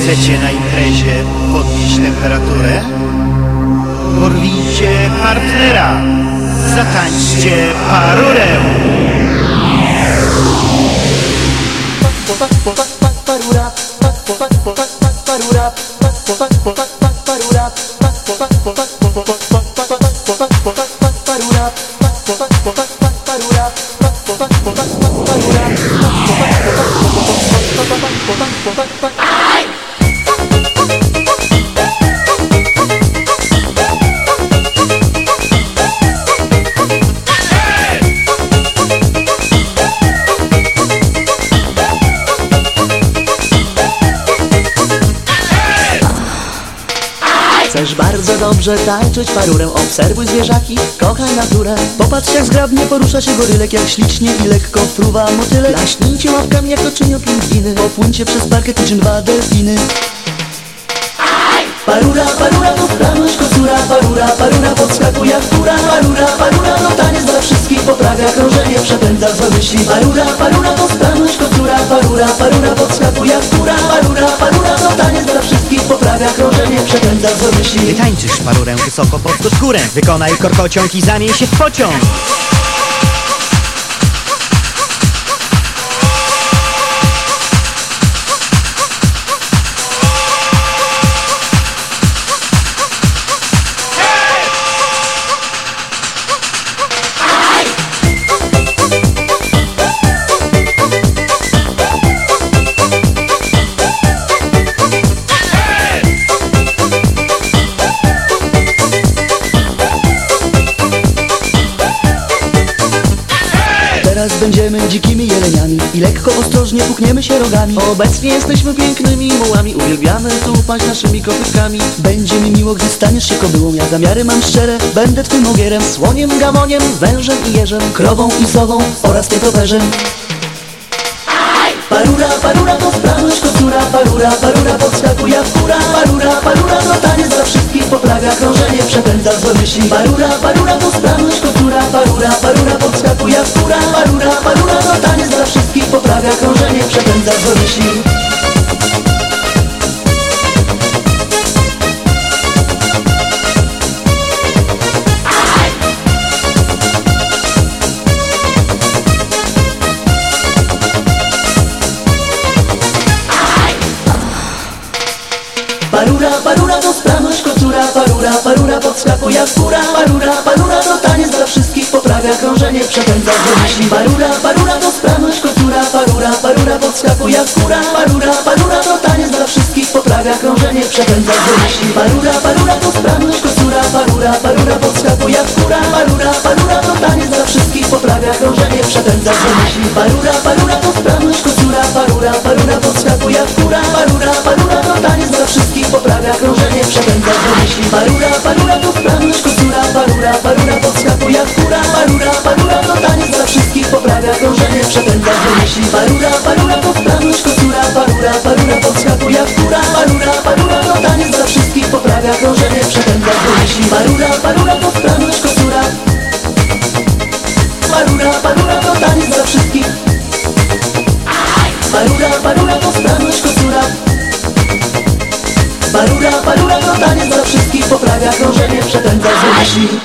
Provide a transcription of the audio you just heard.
Chcete na impreže podnič temperaturę? Porwijcie partnera, zatańczcie parurę. Parura, parura, parura, parura, parura, parura, parura, parura, parura, parura, parura, parura, parura, parura, Chcesz bardzo dobrze tańczyć parurę Obserwuj zwierzaki, kochaj naturę. Popatrz jak zgrabnie porusza się gorylek Jak ślicznie i lekko fruwa motylek Laśnijcie łapkami jak to czynią pingwiny. Popłyńcie przez parkę niczym dwa delfiny. Parura, parura to sprawność kocura Parura, parura podskakuje jak fura Parura, parura to taniec dla wszystkich Poprawia krążenie, przepędza złe myśli. Parura, parura to sprawność kocura Parura, parura podskakuje jak fura Parura, parura to taniec dla wszystkich Poprawia krążenie, Ty tańczysz parurę wysoko pod skórę. Wykonaj korkociąg i zamień się w pociąg Teraz będziemy dzikimi jeleniami I lekko ostrożnie pukniemy się rogami. Obecnie jesteśmy pięknymi mułami Uwielbiamy tupać naszymi kopytkami. Będzie mi miło, gdy staniesz się kobyłą Ja zamiary mam szczere, będę twym ogierem. Słoniem, gamoniem, wężem i jeżem Krową i sową oraz nietoperzem. Parura, parura to sprawność kocura. Parura, parura podskakuje fura Parura, parura to taniec dla wszystkich krążenie, przepędza złe myśli. Parura, parura to sprawność kocura Parura, parura podskakuje jak fura Parura, parura to taniec dla wszystkich. Poprawia krążenie, przepędza złe myśli podskakuje jak fura Parura, parura to taniec dla wszystkich Poprawia krążenie, przepędza złe myśli. Parura, parura to sprawność kocura Parura, parura podskakuje jak fura Parura, parura to taniec dla wszystkich Poprawia krążenie, przepędza złe myśli. Parura, parura to sprawność kocura Parura, parura podskakuje jak fura Parura, parura to taniec dla wszystkich Poprawia krążenie, przepędza złe myśli. Parura, parura to sprawność kocura Parura, parura podskakuje jak fura Parura, parura to taniec dla wszystkich Poprawia przepędza złe myśli Parura, parura to sprawność kocura Parura, parura to taniec dla wszystkich. Parura, parura to sprawność kocura Parura, parura to taniec dla wszystkich. Poprawia krążenie, przepędza złe myśli